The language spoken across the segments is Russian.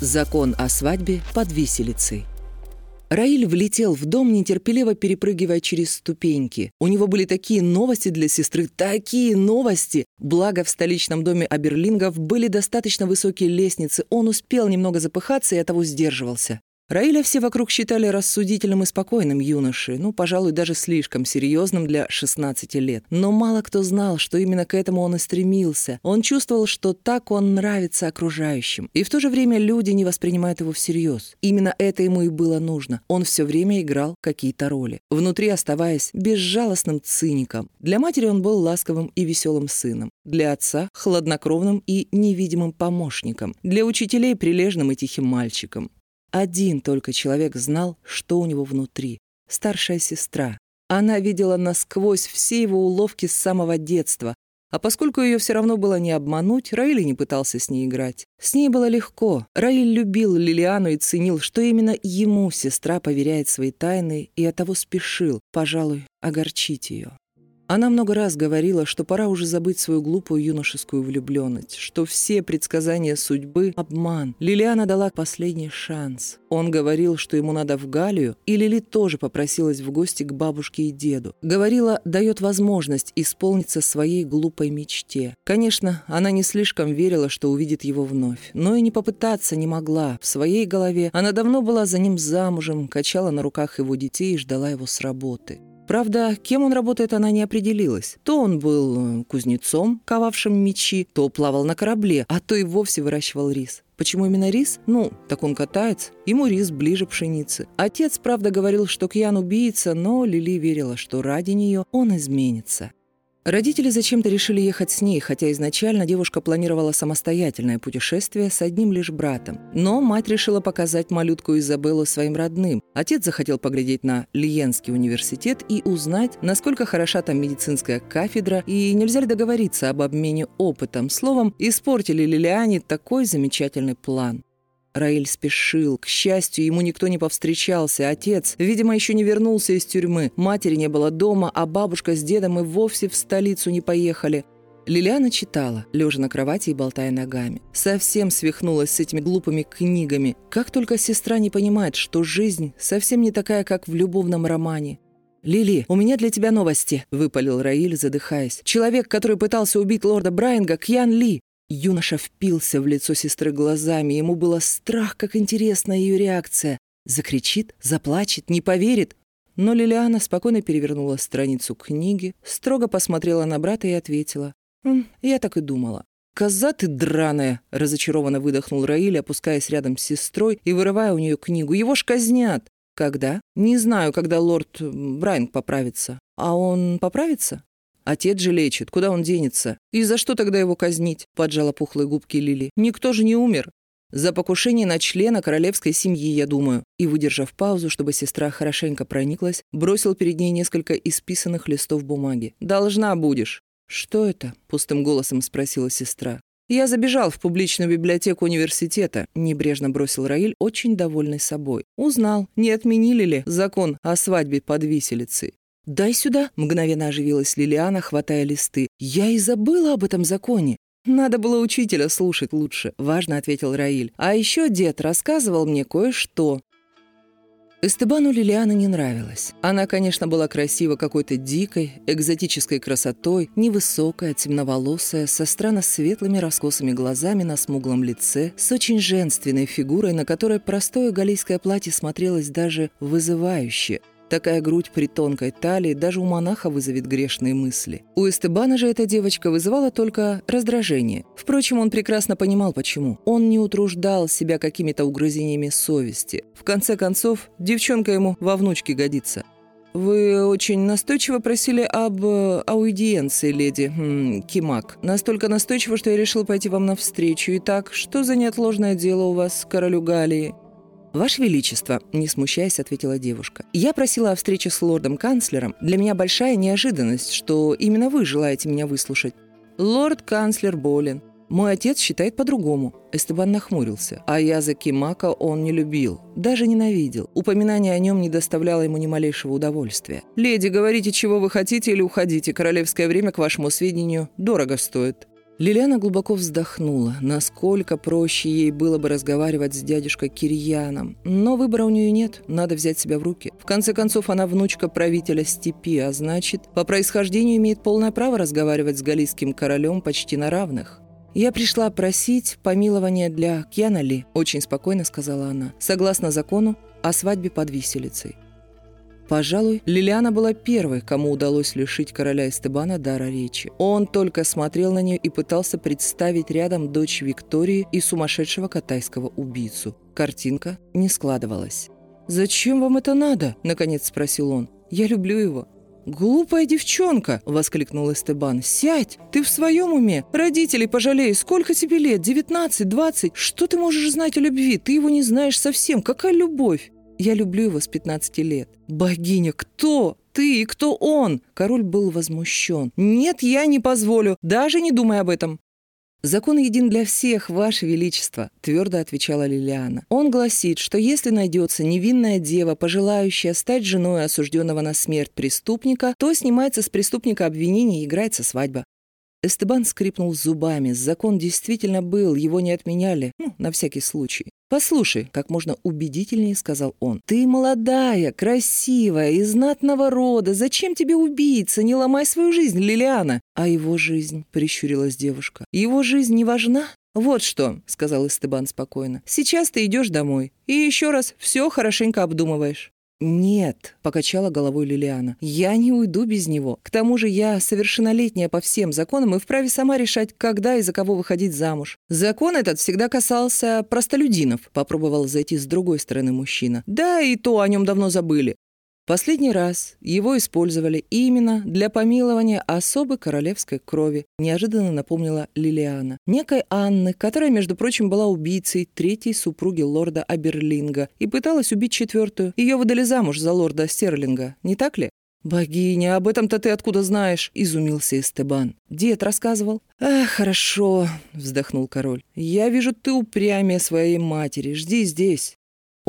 Закон о свадьбе под виселицей. Раиль влетел в дом, нетерпеливо перепрыгивая через ступеньки. У него были такие новости для сестры, такие новости! Благо, в столичном доме Аберлингов были достаточно высокие лестницы, он успел немного запыхаться и от того сдерживался. Раиля все вокруг считали рассудительным и спокойным юношей, ну, пожалуй, даже слишком серьезным для 16 лет. Но мало кто знал, что именно к этому он и стремился. Он чувствовал, что так он нравится окружающим. И в то же время люди не воспринимают его всерьез. Именно это ему и было нужно. Он все время играл какие-то роли, внутри оставаясь безжалостным циником. Для матери он был ласковым и веселым сыном. Для отца — хладнокровным и невидимым помощником. Для учителей — прилежным и тихим мальчиком. Один только человек знал, что у него внутри. Старшая сестра. Она видела насквозь все его уловки с самого детства. А поскольку ее все равно было не обмануть, Раиль не пытался с ней играть. С ней было легко. Раиль любил Лилиану и ценил, что именно ему сестра поверяет свои тайны и оттого спешил, пожалуй, огорчить ее. Она много раз говорила, что пора уже забыть свою глупую юношескую влюбленность, что все предсказания судьбы — обман. Лилиана дала последний шанс. Он говорил, что ему надо в Галию, и Лили тоже попросилась в гости к бабушке и деду. Говорила, дает возможность исполниться своей глупой мечте. Конечно, она не слишком верила, что увидит его вновь, но и не попытаться не могла. В своей голове она давно была за ним замужем, качала на руках его детей и ждала его с работы. Правда, кем он работает, она не определилась. То он был э, кузнецом, ковавшим мечи, то плавал на корабле, а то и вовсе выращивал рис. Почему именно рис? Ну, так он катается. Ему рис ближе пшеницы. Отец, правда, говорил, что Кьян убийца, но Лили верила, что ради нее он изменится. Родители зачем-то решили ехать с ней, хотя изначально девушка планировала самостоятельное путешествие с одним лишь братом. Но мать решила показать малютку Изабеллу своим родным. Отец захотел поглядеть на Лиенский университет и узнать, насколько хороша там медицинская кафедра и нельзя ли договориться об обмене опытом. Словом, испортили Лилиане такой замечательный план. Раиль спешил. К счастью, ему никто не повстречался. Отец, видимо, еще не вернулся из тюрьмы. Матери не было дома, а бабушка с дедом и вовсе в столицу не поехали. Лилиана читала, лежа на кровати и болтая ногами. Совсем свихнулась с этими глупыми книгами. Как только сестра не понимает, что жизнь совсем не такая, как в любовном романе. «Лили, у меня для тебя новости», — выпалил Раиль, задыхаясь. «Человек, который пытался убить лорда Брайанга, Кьян Ли. Юноша впился в лицо сестры глазами. Ему было страх, как интересна ее реакция. Закричит, заплачет, не поверит. Но Лилиана спокойно перевернула страницу книги, строго посмотрела на брата и ответила. «М, «Я так и думала». «Коза ты драная!» — разочарованно выдохнул Раиль, опускаясь рядом с сестрой и вырывая у нее книгу. «Его ж казнят!» «Когда?» «Не знаю, когда лорд Брайан поправится». «А он поправится?» Отец же лечит, куда он денется? И за что тогда его казнить?» – поджала пухлые губки Лили. «Никто же не умер. За покушение на члена королевской семьи, я думаю». И, выдержав паузу, чтобы сестра хорошенько прониклась, бросил перед ней несколько исписанных листов бумаги. «Должна будешь». «Что это?» – пустым голосом спросила сестра. «Я забежал в публичную библиотеку университета», — небрежно бросил Раиль, очень довольный собой. «Узнал, не отменили ли закон о свадьбе под виселицей. «Дай сюда!» — мгновенно оживилась Лилиана, хватая листы. «Я и забыла об этом законе!» «Надо было учителя слушать лучше», — важно ответил Раиль. «А еще дед рассказывал мне кое-что». Эстебану Лилиана не нравилась. Она, конечно, была красива какой-то дикой, экзотической красотой, невысокая, темноволосая, со странно светлыми раскосыми глазами на смуглом лице, с очень женственной фигурой, на которой простое галийское платье смотрелось даже вызывающе. Такая грудь при тонкой талии даже у монаха вызовет грешные мысли. У Эстебана же эта девочка вызывала только раздражение. Впрочем, он прекрасно понимал, почему. Он не утруждал себя какими-то угрызениями совести. В конце концов, девчонка ему во внучке годится. «Вы очень настойчиво просили об э, аудиенции, леди хм, Кимак. Настолько настойчиво, что я решил пойти вам навстречу. Итак, что за неотложное дело у вас, королю Галии?» «Ваше Величество», — не смущаясь, ответила девушка, «я просила о встрече с лордом-канцлером. Для меня большая неожиданность, что именно вы желаете меня выслушать. Лорд-канцлер болен. Мой отец считает по-другому». Эстебан нахмурился. А языки Мака он не любил, даже ненавидел. Упоминание о нем не доставляло ему ни малейшего удовольствия. «Леди, говорите, чего вы хотите или уходите. Королевское время, к вашему сведению, дорого стоит». Лилиана глубоко вздохнула. Насколько проще ей было бы разговаривать с дядюшкой Кирьяном. Но выбора у нее нет, надо взять себя в руки. В конце концов, она внучка правителя степи, а значит, по происхождению имеет полное право разговаривать с галийским королем почти на равных. «Я пришла просить помилования для Кьянали», – очень спокойно сказала она, согласно закону о свадьбе под виселицей. Пожалуй, Лилиана была первой, кому удалось лишить короля Эстебана дара речи. Он только смотрел на нее и пытался представить рядом дочь Виктории и сумасшедшего катайского убийцу. Картинка не складывалась. «Зачем вам это надо?» – наконец спросил он. «Я люблю его». «Глупая девчонка!» – воскликнул Эстебан. «Сядь! Ты в своем уме? Родителей пожалей! Сколько тебе лет? Девятнадцать, двадцать? Что ты можешь знать о любви? Ты его не знаешь совсем. Какая любовь?» Я люблю его с 15 лет. Богиня, кто? Ты и кто он? Король был возмущен. Нет, я не позволю. Даже не думай об этом. «Закон един для всех, Ваше Величество», — твердо отвечала Лилиана. «Он гласит, что если найдется невинная дева, пожелающая стать женой осужденного на смерть преступника, то снимается с преступника обвинение и играется свадьба. Эстебан скрипнул зубами. Закон действительно был, его не отменяли. Ну, на всякий случай. «Послушай», — как можно убедительнее сказал он, «ты молодая, красивая, из знатного рода. Зачем тебе убийца? Не ломай свою жизнь, Лилиана». «А его жизнь?» — прищурилась девушка. «Его жизнь не важна?» «Вот что», — сказал Эстебан спокойно, — «сейчас ты идешь домой и еще раз все хорошенько обдумываешь». «Нет», — покачала головой Лилиана, — «я не уйду без него. К тому же я совершеннолетняя по всем законам и вправе сама решать, когда и за кого выходить замуж. Закон этот всегда касался простолюдинов», — попробовал зайти с другой стороны мужчина. «Да, и то о нем давно забыли. Последний раз его использовали именно для помилования особой королевской крови, неожиданно напомнила Лилиана. Некой Анны, которая, между прочим, была убийцей третьей супруги лорда Аберлинга и пыталась убить четвертую. Ее выдали замуж за лорда Стерлинга, не так ли? «Богиня, об этом-то ты откуда знаешь?» – изумился Эстебан. «Дед рассказывал». «Ах, хорошо», – вздохнул король. «Я вижу, ты упрямее своей матери. Жди здесь».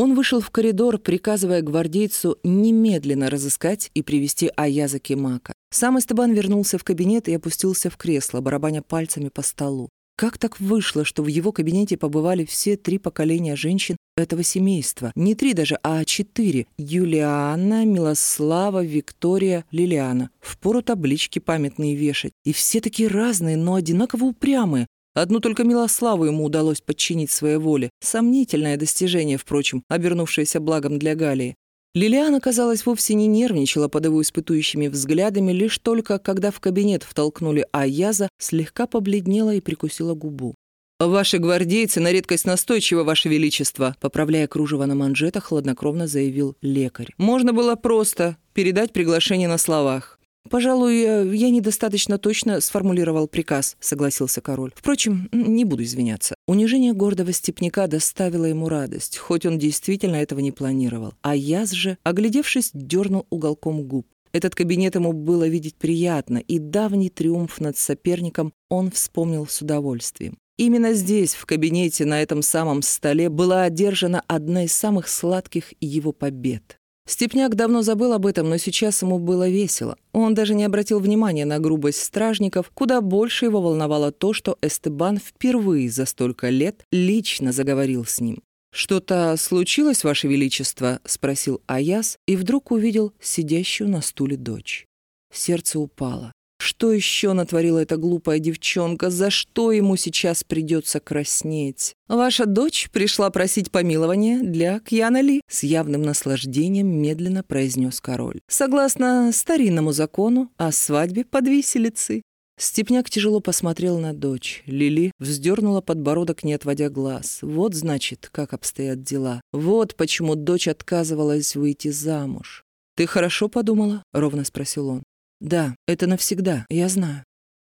Он вышел в коридор, приказывая гвардейцу немедленно разыскать и привести Аяза Кемака. Сам Эстебан вернулся в кабинет и опустился в кресло, барабаня пальцами по столу. Как так вышло, что в его кабинете побывали все три поколения женщин этого семейства? Не три даже, а четыре. Юлианна, Милослава, Виктория, Лилиана. Впору таблички памятные вешать. И все такие разные, но одинаково упрямые. Одну только Милославу ему удалось подчинить своей воле. Сомнительное достижение, впрочем, обернувшееся благом для Галии. Лилиана, казалось, вовсе не нервничала под его испытующими взглядами, лишь только, когда в кабинет втолкнули Аяза, слегка побледнела и прикусила губу. «Ваши гвардейцы на редкость настойчиво, Ваше Величество», поправляя кружево на манжетах, хладнокровно заявил лекарь. «Можно было просто передать приглашение на словах. «Пожалуй, я недостаточно точно сформулировал приказ», — согласился король. «Впрочем, не буду извиняться». Унижение гордого степняка доставило ему радость, хоть он действительно этого не планировал. А Яз же, оглядевшись, дернул уголком губ. Этот кабинет ему было видеть приятно, и давний триумф над соперником он вспомнил с удовольствием. Именно здесь, в кабинете, на этом самом столе, была одержана одна из самых сладких его побед. Степняк давно забыл об этом, но сейчас ему было весело. Он даже не обратил внимания на грубость стражников, куда больше его волновало то, что Эстебан впервые за столько лет лично заговорил с ним. «Что-то случилось, Ваше Величество?» — спросил Аяс и вдруг увидел сидящую на стуле дочь. Сердце упало. Что еще натворила эта глупая девчонка? За что ему сейчас придется краснеть? Ваша дочь пришла просить помилования для Кьяна Ли. С явным наслаждением медленно произнес король. Согласно старинному закону о свадьбе под виселицей. Степняк тяжело посмотрел на дочь. Лили вздернула подбородок, не отводя глаз. Вот, значит, как обстоят дела. Вот почему дочь отказывалась выйти замуж. «Ты хорошо подумала?» — ровно спросил он. Да, это навсегда, я знаю.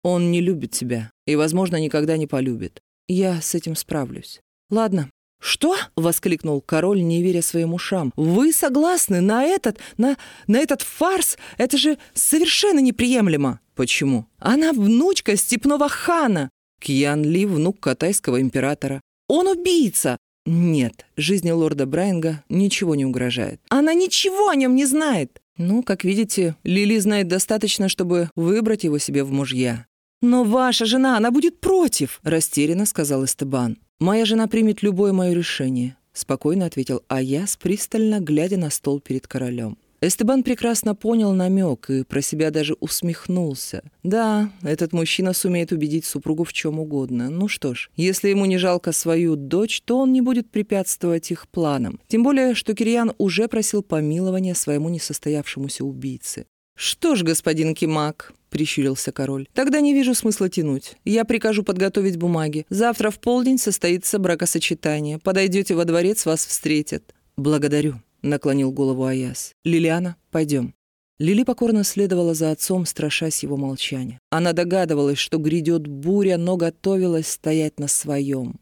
Он не любит тебя и, возможно, никогда не полюбит. Я с этим справлюсь. Ладно. Что? воскликнул король, не веря своим ушам. Вы согласны на этот, на, на этот фарс? Это же совершенно неприемлемо. Почему? Она внучка степного хана. Кьян Ли внук катайского императора. Он убийца. Нет, жизни лорда Брайанга ничего не угрожает. Она ничего о нем не знает. Ну, как видите, Лили знает достаточно, чтобы выбрать его себе в мужья. «Но ваша жена, она будет против!» — растерянно сказал Эстебан. «Моя жена примет любое мое решение», — спокойно ответил Аяс, пристально глядя на стол перед королем. Эстебан прекрасно понял намек и про себя даже усмехнулся. Да, этот мужчина сумеет убедить супругу в чем угодно. Ну что ж, если ему не жалко свою дочь, то он не будет препятствовать их планам. Тем более, что Кирьян уже просил помилования своему несостоявшемуся убийце. «Что ж, господин Кимак», — прищурился король, — «тогда не вижу смысла тянуть. Я прикажу подготовить бумаги. Завтра в полдень состоится бракосочетание. Подойдете во дворец, вас встретят». «Благодарю», наклонил голову Аяс. «Лилиана, пойдем». Лили покорно следовала за отцом, страшась его молчания. Она догадывалась, что грядет буря, но готовилась стоять на своем.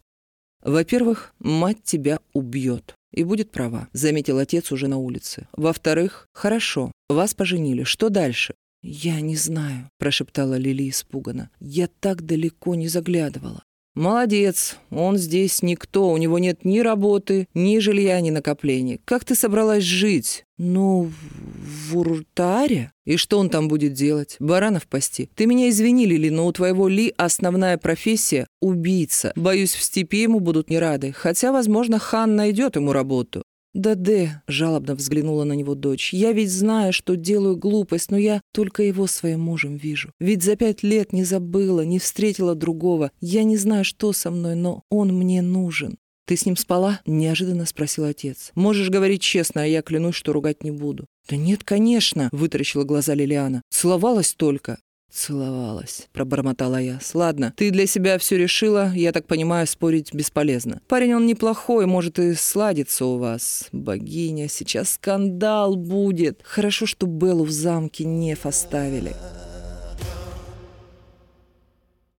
«Во-первых, мать тебя убьет. И будет права», — заметил отец уже на улице. «Во-вторых, хорошо, вас поженили. Что дальше?» «Я не знаю», — прошептала Лили испуганно. «Я так далеко не заглядывала». «Молодец, он здесь никто, у него нет ни работы, ни жилья, ни накоплений. Как ты собралась жить?» «Ну, в Уртаре?» «И что он там будет делать? Баранов пасти? Ты меня извини, Лили, но у твоего Ли основная профессия — убийца. Боюсь, в степи ему будут не рады, хотя, возможно, хан найдет ему работу. «Да, Дэ», — жалобно взглянула на него дочь, — «я ведь знаю, что делаю глупость, но я только его своим мужем вижу. Ведь за пять лет не забыла, не встретила другого. Я не знаю, что со мной, но он мне нужен». «Ты с ним спала?» — неожиданно спросил отец. «Можешь говорить честно, а я клянусь, что ругать не буду». «Да нет, конечно», — вытаращила глаза Лилиана. «Целовалась только». «Целовалась», — пробормотала я. «Ладно, ты для себя все решила, я так понимаю, спорить бесполезно. Парень он неплохой, может и сладится у вас. Богиня, сейчас скандал будет. Хорошо, что Беллу в замке не оставили».